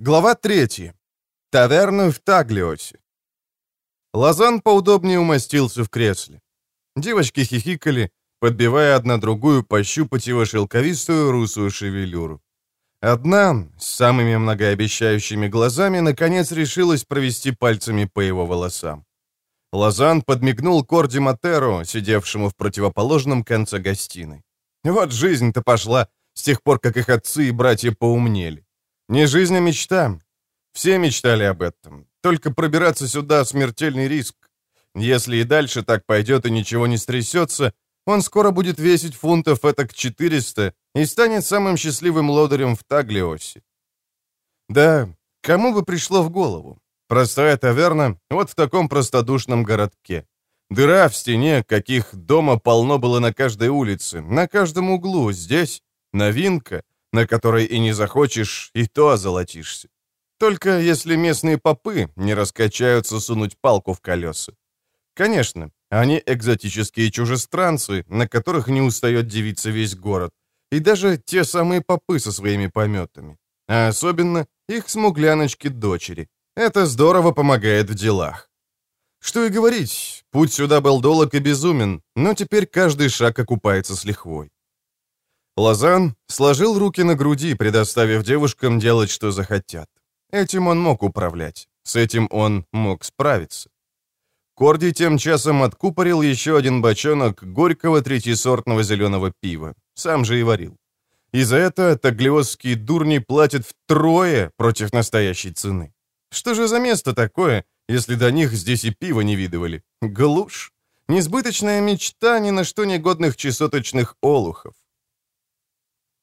Глава 3. Таверна в Таглиосе. Лазан поудобнее умостился в кресле. Девочки хихикали, подбивая одна другую пощупать его шелковистую русую шевелюру. Одна, с самыми многообещающими глазами, наконец решилась провести пальцами по его волосам. Лазан подмигнул Корди Матеро, сидевшему в противоположном конце гостиной. Вот жизнь-то пошла с тех пор, как их отцы и братья поумнели. Не жизнь, а мечта. Все мечтали об этом. Только пробираться сюда — смертельный риск. Если и дальше так пойдет и ничего не стрясется, он скоро будет весить фунтов этак 400 и станет самым счастливым лодырем в Таглиосе. Да, кому бы пришло в голову? Простая таверна вот в таком простодушном городке. Дыра в стене, каких дома полно было на каждой улице, на каждом углу, здесь новинка, на которой и не захочешь, и то озолотишься. Только если местные попы не раскачаются сунуть палку в колеса. Конечно, они экзотические чужестранцы, на которых не устает дивиться весь город. И даже те самые попы со своими пометами. А особенно их смугляночки-дочери. Это здорово помогает в делах. Что и говорить, путь сюда был долг и безумен, но теперь каждый шаг окупается с лихвой. Лазан сложил руки на груди, предоставив девушкам делать, что захотят. Этим он мог управлять, с этим он мог справиться. Корди тем часом откупорил еще один бочонок горького третьесортного зеленого пива, сам же и варил. И за это таглиосские дурни платят втрое против настоящей цены. Что же за место такое, если до них здесь и пива не видывали? Глушь. Несбыточная мечта ни на что негодных чесоточных олухов.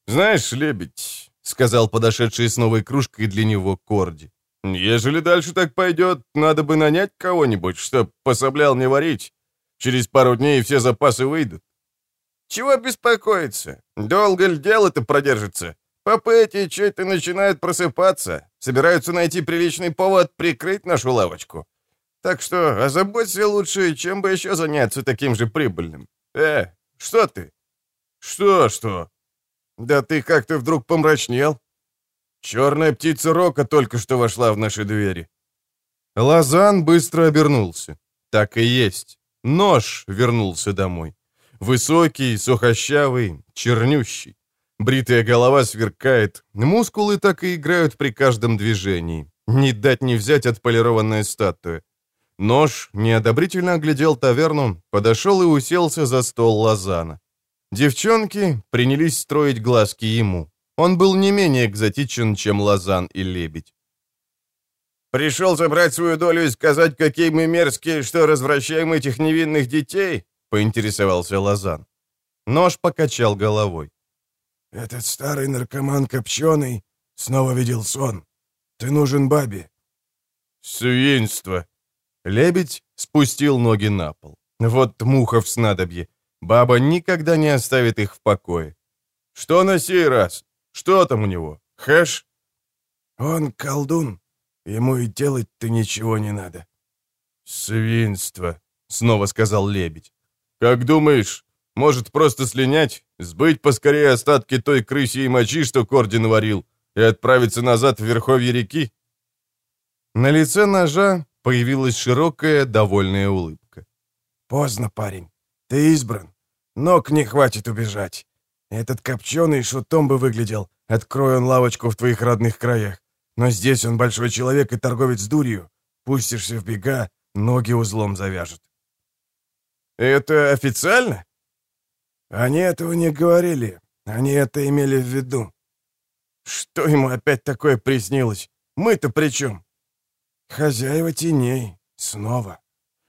«Знаешь, лебедь», — сказал подошедший с новой кружкой для него Корди, «ежели дальше так пойдет, надо бы нанять кого-нибудь, чтоб пособлял мне варить. Через пару дней все запасы выйдут». «Чего беспокоиться? Долго ли дело-то продержится? Попы эти чуть-то начинают просыпаться, собираются найти приличный повод прикрыть нашу лавочку. Так что озаботься лучше, чем бы еще заняться таким же прибыльным. Э, что ты?» «Что-что?» «Да ты как-то вдруг помрачнел. Черная птица Рока только что вошла в наши двери». Лазан быстро обернулся. Так и есть. Нож вернулся домой. Высокий, сухощавый, чернющий. Бритая голова сверкает, мускулы так и играют при каждом движении. Не дать не взять отполированная статуя. Нож неодобрительно оглядел таверну, подошел и уселся за стол Лазана. Девчонки принялись строить глазки ему. Он был не менее экзотичен, чем Лазан и Лебедь. «Пришел забрать свою долю и сказать, какие мы мерзкие, что развращаем этих невинных детей?» — поинтересовался Лазан. Нож покачал головой. «Этот старый наркоман Копченый снова видел сон. Ты нужен бабе». «Свинство!» Лебедь спустил ноги на пол. Вот муха в снадобье. Баба никогда не оставит их в покое. Что на сей раз? Что там у него? Хэш? Он колдун. Ему и делать-то ничего не надо. Свинство, снова сказал лебедь. Как думаешь, может просто слинять, сбыть поскорее остатки той крысьей мочи, что Корди наварил, и отправиться назад в верховье реки? На лице ножа появилась широкая, довольная улыбка. «Поздно, парень. Ты избран. Ног не хватит убежать. Этот копченый шутом бы выглядел, открой он лавочку в твоих родных краях. Но здесь он большой человек и торговец дурью. Пустишься в бега, ноги узлом завяжут. Это официально? Они этого не говорили. Они это имели в виду. Что ему опять такое приснилось? Мы-то при чем? Хозяева теней. Снова.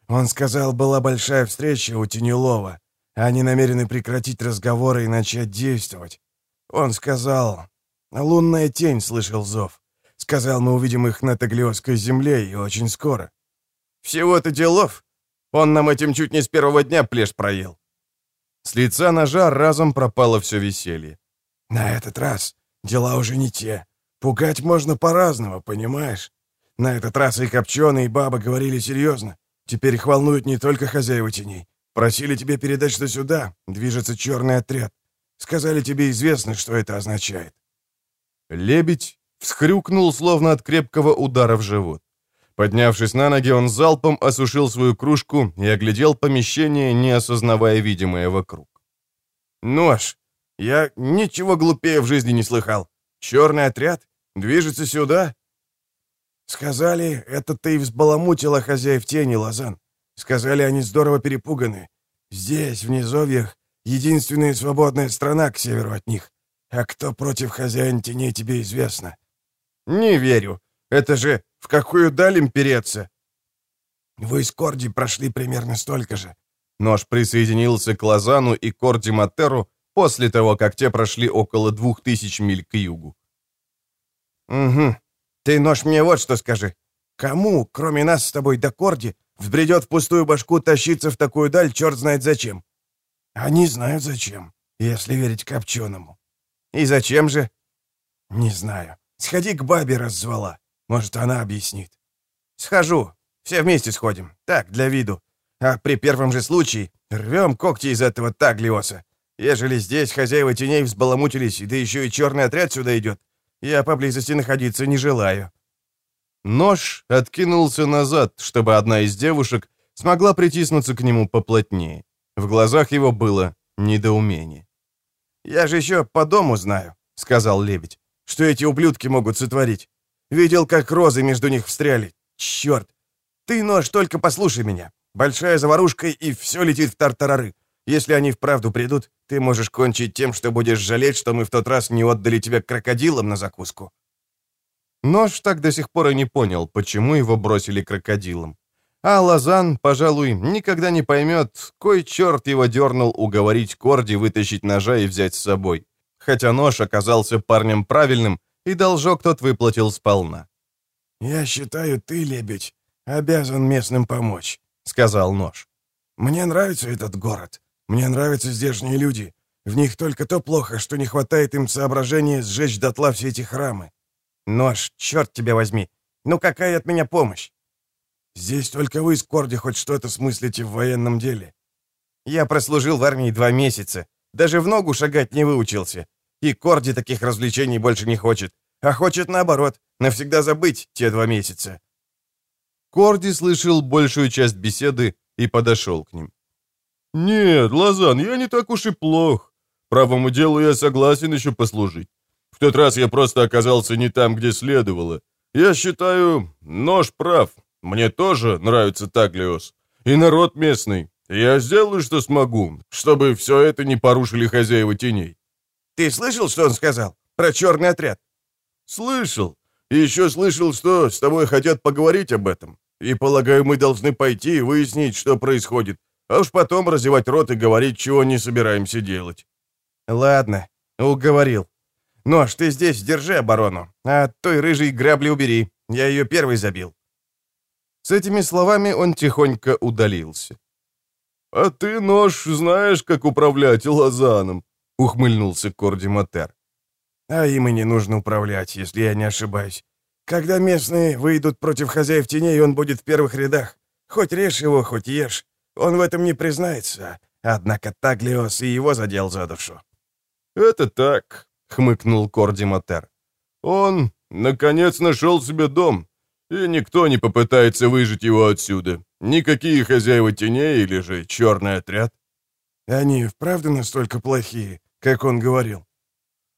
Он сказал, была большая встреча у Тенелова. Они намерены прекратить разговоры и начать действовать. Он сказал... Лунная тень слышал зов. Сказал, мы увидим их на Таглиосской земле и очень скоро. Всего-то делов. Он нам этим чуть не с первого дня плешь проел. С лица ножа разом пропало все веселье. На этот раз дела уже не те. Пугать можно по-разному, понимаешь? На этот раз и Копченый, и Баба говорили серьезно. Теперь их волнуют не только хозяева теней. Просили тебе передать, что сюда движется черный отряд. Сказали, тебе известно, что это означает». Лебедь всхрюкнул, словно от крепкого удара в живот. Поднявшись на ноги, он залпом осушил свою кружку и оглядел помещение, не осознавая видимое вокруг. «Нож! Я ничего глупее в жизни не слыхал. Черный отряд? Движется сюда?» «Сказали, это ты взбаламутила хозяев тени, Лазан. Сказали, они здорово перепуганы. Здесь, в низовьях, единственная свободная страна к северу от них. А кто против хозяин теней, тебе известно». «Не верю. Это же в какую даль им переться?» «Вы с Корди прошли примерно столько же». Нож присоединился к Лазану и Корди Матеру после того, как те прошли около двух тысяч миль к югу. «Угу. Ты, Нож, мне вот что скажи. Кому, кроме нас с тобой до Корди, взбредет в пустую башку тащиться в такую даль, черт знает зачем?» «Они знают зачем, если верить Копченому». «И зачем же?» «Не знаю. Сходи к бабе раззвала. Может, она объяснит». «Схожу. Все вместе сходим. Так, для виду. А при первом же случае рвем когти из этого Таглиоса. Ежели здесь хозяева теней взбаламутились, да еще и черный отряд сюда идет, я поблизости находиться не желаю». Нож откинулся назад, чтобы одна из девушек смогла притиснуться к нему поплотнее. В глазах его было недоумение. «Я же еще по дому знаю», — сказал лебедь, — «что эти ублюдки могут сотворить. Видел, как розы между них встряли. Черт! Ты, нож, только послушай меня. Большая заварушка, и все летит в тартарары. Если они вправду придут, ты можешь кончить тем, что будешь жалеть, что мы в тот раз не отдали тебя крокодилам на закуску». Нож так до сих пор и не понял, почему его бросили крокодилам. А Лазан, пожалуй, никогда не поймет, кой черт его дернул уговорить Корди вытащить ножа и взять с собой. Хотя нож оказался парнем правильным, и должок тот выплатил сполна. «Я считаю, ты, лебедь, обязан местным помочь», — сказал нож. «Мне нравится этот город. Мне нравятся здешние люди. В них только то плохо, что не хватает им соображения сжечь дотла все эти храмы. Нож, черт тебя возьми. Ну какая от меня помощь? Здесь только вы с Корди хоть что-то смыслите в военном деле. Я прослужил в армии два месяца. Даже в ногу шагать не выучился. И Корди таких развлечений больше не хочет. А хочет наоборот, навсегда забыть те два месяца. Корди слышал большую часть беседы и подошел к ним. «Нет, Лазан, я не так уж и плох. Правому делу я согласен еще послужить. В тот раз я просто оказался не там, где следовало. Я считаю, нож прав. Мне тоже нравится Таглиос. И народ местный. Я сделаю, что смогу, чтобы все это не порушили хозяева теней». «Ты слышал, что он сказал? Про черный отряд?» «Слышал. И еще слышал, что с тобой хотят поговорить об этом. И, полагаю, мы должны пойти и выяснить, что происходит, а уж потом разевать рот и говорить, чего не собираемся делать». «Ладно, уговорил. Нож, ты здесь держи оборону, а той рыжей грабли убери. Я ее первый забил». С этими словами он тихонько удалился. «А ты, нож, знаешь, как управлять лазаном?» — ухмыльнулся Корди Матер. «А им и не нужно управлять, если я не ошибаюсь. Когда местные выйдут против хозяев теней, он будет в первых рядах. Хоть режь его, хоть ешь. Он в этом не признается. Однако Таглиос и его задел за душу». «Это так», — хмыкнул Корди Матер. «Он, наконец, нашел себе дом, и никто не попытается выжить его отсюда. Никакие хозяева теней или же черный отряд». «Они вправду настолько плохие, как он говорил?»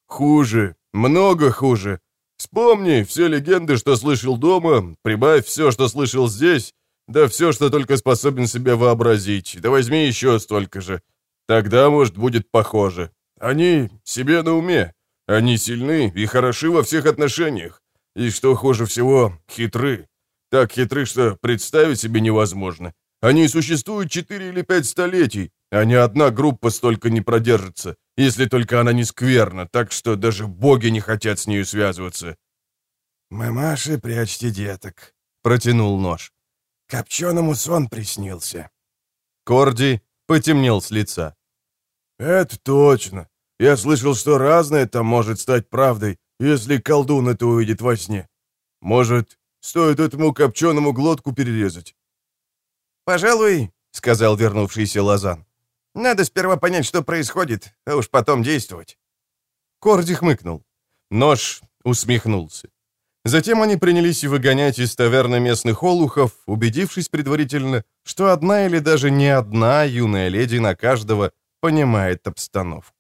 «Хуже, много хуже. Вспомни все легенды, что слышал дома, прибавь все, что слышал здесь, да все, что только способен себе вообразить, да возьми еще столько же. Тогда, может, будет похоже. Они себе на уме. Они сильны и хороши во всех отношениях. И что хуже всего, хитры. Так хитры, что представить себе невозможно. Они существуют четыре или пять столетий, а ни одна группа столько не продержится, если только она не скверна, так что даже боги не хотят с нею связываться. «Мамаши, прячьте деток», — протянул нож. «Копченому сон приснился». Корди потемнел с лица. «Это точно. Я слышал, что разное там может стать правдой, если колдун это увидит во сне. Может, стоит этому копченому глотку перерезать?» «Пожалуй», — сказал вернувшийся Лазан. «Надо сперва понять, что происходит, а уж потом действовать». Корди хмыкнул. Нож усмехнулся. Затем они принялись выгонять из таверны местных олухов, убедившись предварительно, что одна или даже не одна юная леди на каждого понимает обстановку.